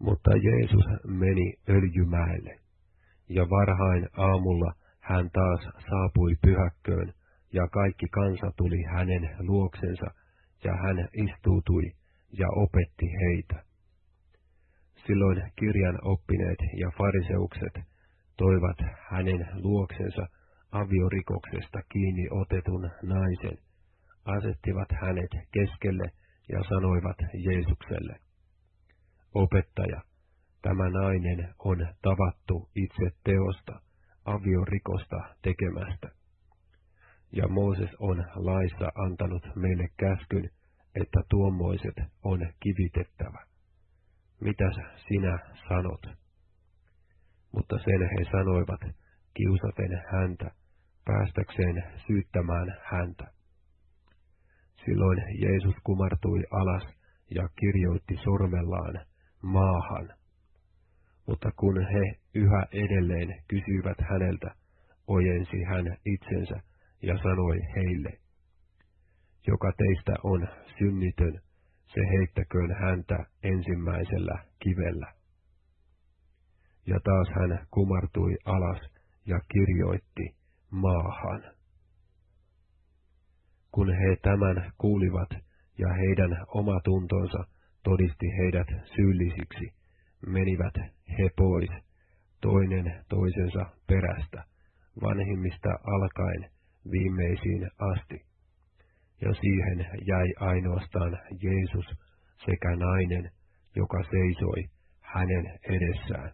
Mutta Jeesus meni öljymäelle, ja varhain aamulla hän taas saapui pyhäkköön, ja kaikki kansa tuli hänen luoksensa, ja hän istuutui ja opetti heitä. Silloin kirjan oppineet ja fariseukset toivat hänen luoksensa aviorikoksesta kiinni otetun naisen, asettivat hänet keskelle ja sanoivat Jeesukselle, Opettaja, tämä nainen on tavattu itse teosta, aviorikosta tekemästä. Ja Mooses on laissa antanut meille käskyn, että tuommoiset on kivitettävä. Mitäs sinä sanot? Mutta sen he sanoivat, kiusaten häntä, päästäkseen syyttämään häntä. Silloin Jeesus kumartui alas ja kirjoitti sormellaan maahan. Mutta kun he yhä edelleen kysyivät häneltä, ojensi hän itsensä ja sanoi heille, joka teistä on synnitön, se heittäköön häntä ensimmäisellä kivellä. Ja taas hän kumartui alas ja kirjoitti maahan. Kun he tämän kuulivat ja heidän omatuntonsa todisti heidät syyllisiksi, menivät he pois, toinen toisensa perästä, vanhimmista alkaen viimeisiin asti. Ja siihen jäi ainoastaan Jeesus sekä nainen, joka seisoi hänen edessään.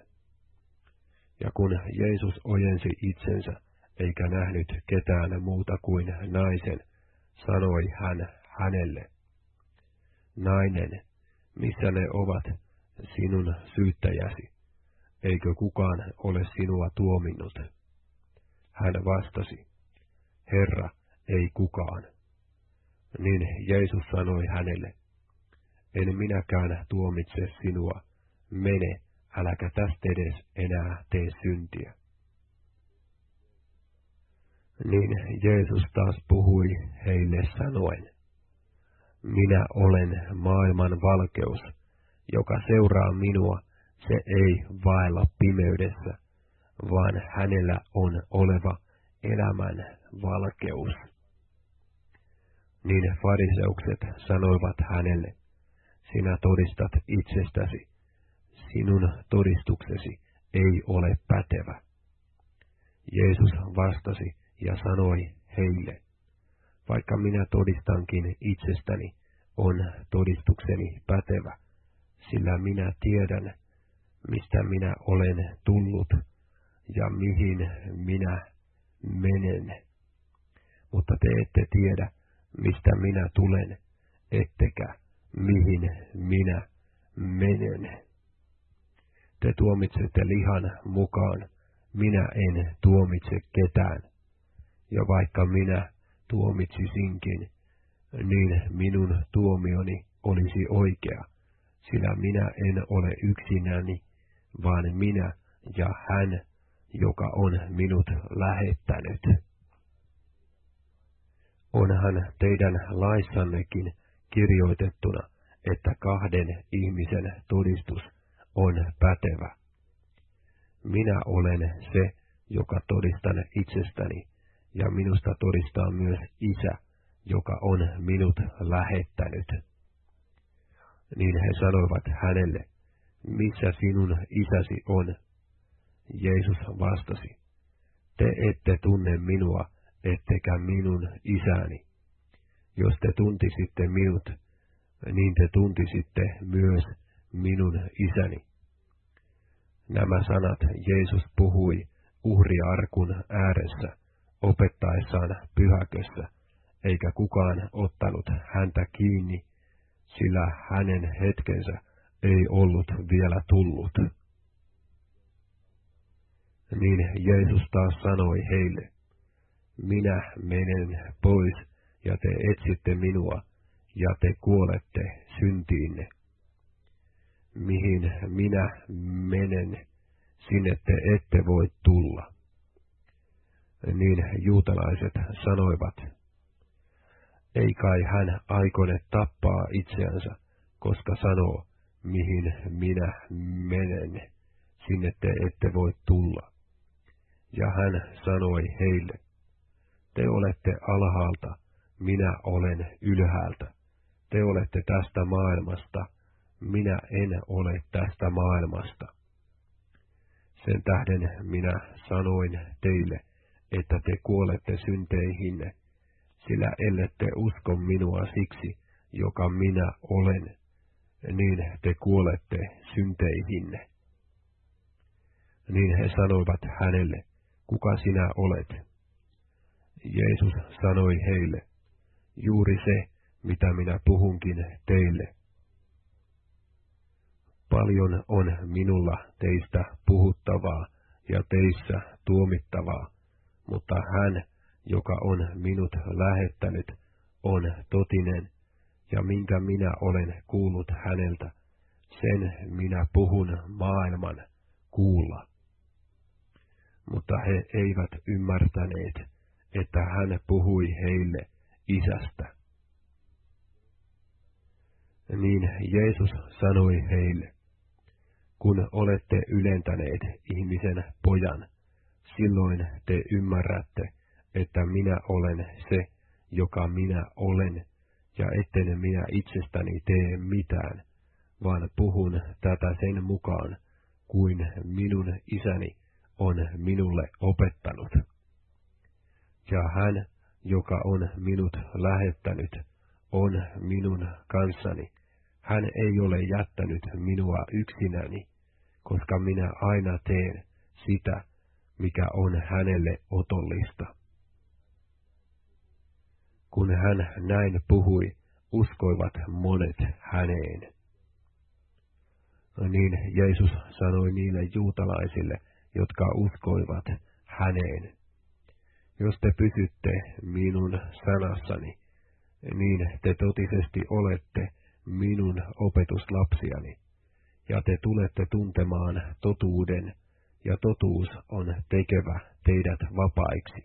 Ja kun Jeesus ojensi itsensä, eikä nähnyt ketään muuta kuin naisen, sanoi hän hänelle, Nainen, missä ne ovat, sinun syyttäjäsi? Eikö kukaan ole sinua tuominnut? Hän vastasi, Herra, ei kukaan. Niin Jeesus sanoi hänelle, En minäkään tuomitse sinua, mene, äläkä tästä edes enää tee syntiä. Niin Jeesus taas puhui heille sanoen, minä olen maailman valkeus, joka seuraa minua, se ei vaella pimeydessä, vaan hänellä on oleva elämän valkeus. Niin fariseukset sanoivat hänelle, sinä todistat itsestäsi, sinun todistuksesi ei ole pätevä. Jeesus vastasi ja sanoi heille, vaikka minä todistankin itsestäni, on todistukseni pätevä, sillä minä tiedän, mistä minä olen tullut ja mihin minä menen. Mutta te ette tiedä, mistä minä tulen, ettekä mihin minä menen. Te tuomitsette lihan mukaan, minä en tuomitse ketään. Ja vaikka minä tuomitsisinkin, niin minun tuomioni olisi oikea, sillä minä en ole yksinäni, vaan minä ja hän, joka on minut lähettänyt. Onhan teidän laissannekin kirjoitettuna, että kahden ihmisen todistus on pätevä. Minä olen se, joka todistan itsestäni, ja minusta todistaa myös Isä, joka on minut lähettänyt. Niin he sanoivat hänelle, missä sinun isäsi on? Jeesus vastasi, te ette tunne minua, ettekä minun isäni. Jos te tuntisitte minut, niin te tuntisitte myös minun isäni. Nämä sanat Jeesus puhui uhriarkun ääressä, opettaessaan pyhäkössä, eikä kukaan ottanut häntä kiinni, sillä hänen hetkensä ei ollut vielä tullut. Niin Jeesus taas sanoi heille, minä menen pois ja te etsitte minua ja te kuolette syntiinne. Mihin minä menen, sinne te ette voi tulla niin juutalaiset sanoivat, ei kai hän aikone tappaa itseänsä, koska sanoo, mihin minä menen, sinne te ette voi tulla. Ja hän sanoi heille, te olette alhaalta, minä olen ylhäältä. Te olette tästä maailmasta, minä en ole tästä maailmasta. Sen tähden minä sanoin teille, että te kuolette synteihinne, sillä ellette usko minua siksi, joka minä olen, niin te kuolette synteihinne. Niin he sanoivat hänelle, kuka sinä olet? Jeesus sanoi heille, juuri se, mitä minä puhunkin teille. Paljon on minulla teistä puhuttavaa ja teissä tuomittavaa, mutta hän, joka on minut lähettänyt, on totinen, ja minkä minä olen kuullut häneltä, sen minä puhun maailman kuulla. Mutta he eivät ymmärtäneet, että hän puhui heille isästä. Niin Jeesus sanoi heille, kun olette ylentäneet ihmisen pojan, silloin te ymmärrätte, että minä olen se, joka minä olen, ja etten minä itsestäni tee mitään, vaan puhun tätä sen mukaan, kuin minun isäni on minulle opettanut. Ja hän, joka on minut lähettänyt, on minun kanssani. Hän ei ole jättänyt minua yksinäni, koska minä aina teen sitä, mikä on hänelle otollista. Kun hän näin puhui, uskoivat monet häneen. Niin Jeesus sanoi niille juutalaisille, jotka uskoivat häneen. Jos te pysytte minun sanassani, niin te totisesti olette minun opetuslapsiani, ja te tulette tuntemaan totuuden, ja totuus on tekevä teidät vapaiksi.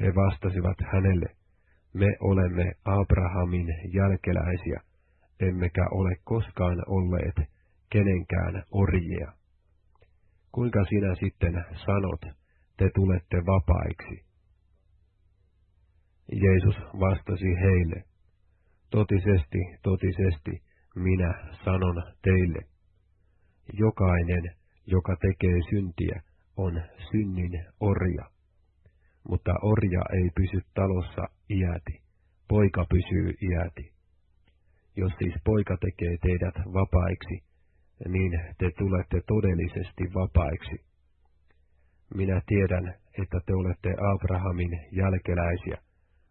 He vastasivat hänelle, me olemme Abrahamin jälkeläisiä, emmekä ole koskaan olleet kenenkään orjia. Kuinka sinä sitten sanot, te tulette vapaiksi? Jeesus vastasi heille, totisesti, totisesti, minä sanon teille, jokainen, joka tekee syntiä, on synnin orja mutta orja ei pysy talossa iäti, poika pysyy iäti. Jos siis poika tekee teidät vapaiksi, niin te tulette todellisesti vapaiksi. Minä tiedän, että te olette Abrahamin jälkeläisiä,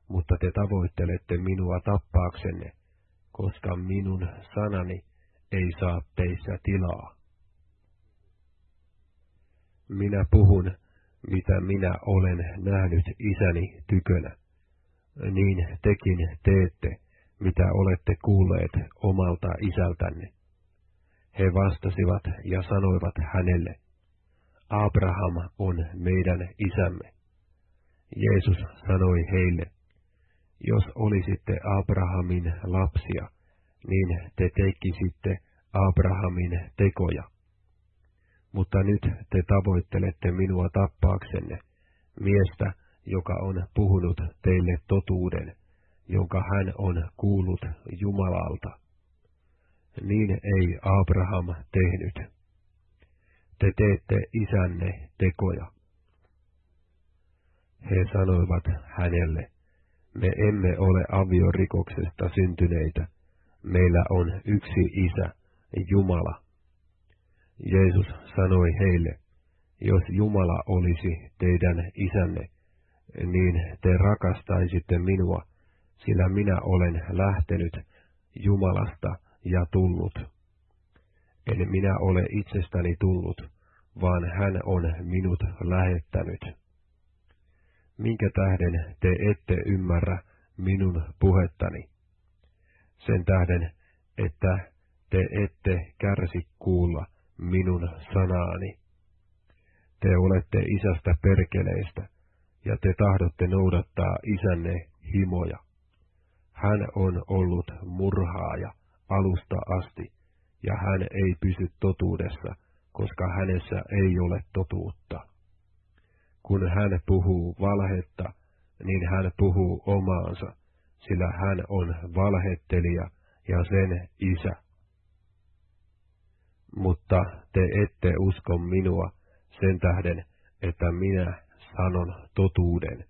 mutta te tavoittelette minua tappaaksenne, koska minun sanani ei saa teissä tilaa. Minä puhun mitä minä olen nähnyt isäni tykönä. Niin tekin teette, mitä olette kuulleet omalta isältänne. He vastasivat ja sanoivat hänelle, Abraham on meidän isämme. Jeesus sanoi heille, jos olisitte Abrahamin lapsia, niin te tekisitte Abrahamin tekoja mutta nyt te tavoittelette minua tappaaksenne, miestä, joka on puhunut teille totuuden, jonka hän on kuullut Jumalalta. Niin ei Abraham tehnyt. Te teette isänne tekoja. He sanoivat hänelle, me emme ole aviorikoksesta syntyneitä, meillä on yksi isä, Jumala. Jeesus sanoi heille, jos Jumala olisi teidän isänne, niin te rakastaisitte minua, sillä minä olen lähtenyt Jumalasta ja tullut. En minä ole itsestäni tullut, vaan hän on minut lähettänyt. Minkä tähden te ette ymmärrä minun puhettani? Sen tähden, että te ette kärsi kuulla minun sanaani. Te olette isästä perkeleistä, ja te tahdotte noudattaa isänne himoja. Hän on ollut murhaaja alusta asti, ja hän ei pysy totuudessa, koska hänessä ei ole totuutta. Kun hän puhuu valhetta, niin hän puhuu omaansa, sillä hän on valhettelija ja sen isä. Mutta te ette usko minua sen tähden, että minä sanon totuuden.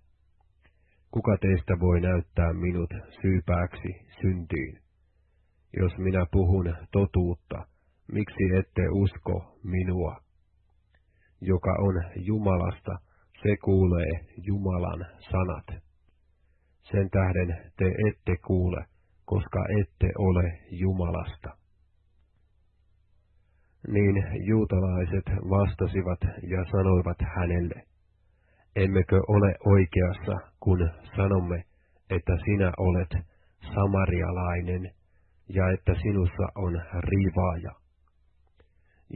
Kuka teistä voi näyttää minut syypääksi syntiin? Jos minä puhun totuutta, miksi ette usko minua? Joka on Jumalasta, se kuulee Jumalan sanat. Sen tähden te ette kuule, koska ette ole Jumalasta. Niin juutalaiset vastasivat ja sanoivat hänelle, emmekö ole oikeassa, kun sanomme, että sinä olet samarialainen ja että sinussa on riivaaja.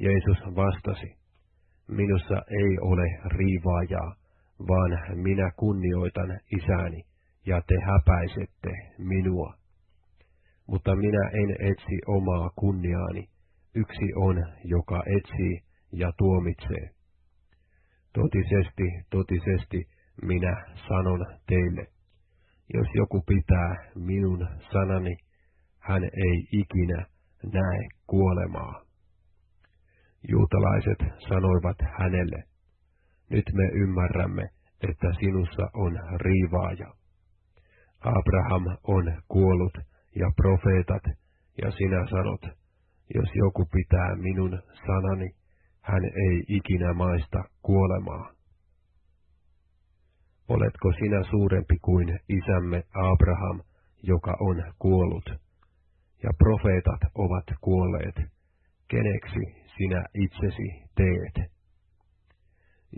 Jeesus vastasi, minussa ei ole riivaajaa, vaan minä kunnioitan isäni ja te häpäisette minua. Mutta minä en etsi omaa kunniaani, yksi on, joka etsii ja tuomitsee. Totisesti, totisesti, minä sanon teille, jos joku pitää minun sanani, hän ei ikinä näe kuolemaa. Juutalaiset sanoivat hänelle, nyt me ymmärrämme, että sinussa on riivaaja. Abraham on kuollut ja profeetat, ja sinä sanot, jos joku pitää minun sanani, hän ei ikinä maista kuolemaa. Oletko sinä suurempi kuin isämme Abraham, joka on kuollut? Ja profeetat ovat kuolleet. Keneksi sinä itsesi teet?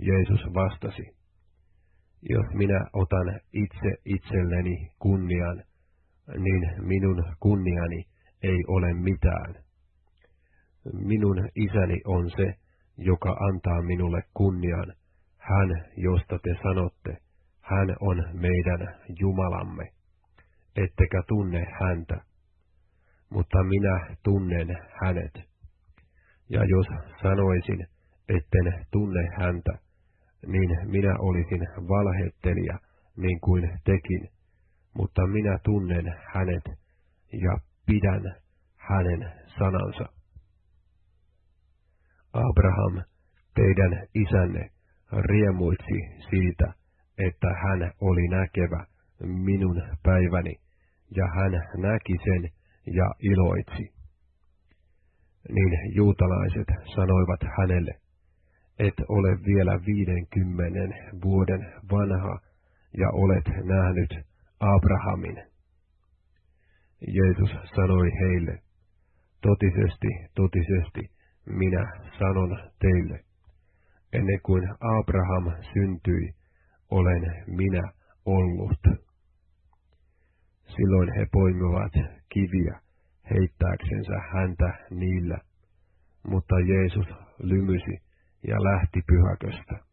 Jeesus vastasi, jos minä otan itse itselleni kunnian, niin minun kunniani ei ole mitään. Minun isäni on se, joka antaa minulle kunnian, hän, josta te sanotte, hän on meidän Jumalamme, ettekä tunne häntä, mutta minä tunnen hänet. Ja jos sanoisin, etten tunne häntä, niin minä olisin valhettelija niin kuin tekin, mutta minä tunnen hänet ja pidän hänen sanansa. Abraham, teidän isänne, riemuitsi siitä, että hän oli näkevä minun päiväni, ja hän näki sen ja iloitsi. Niin juutalaiset sanoivat hänelle, et ole vielä viidenkymmenen vuoden vanha ja olet nähnyt Abrahamin. Jeesus sanoi heille, totisesti, totisesti, minä sanon teille, ennen kuin Abraham syntyi, olen minä ollut. Silloin he poimivat kiviä heittääksensä häntä niillä, mutta Jeesus lymysi ja lähti pyhäköstä.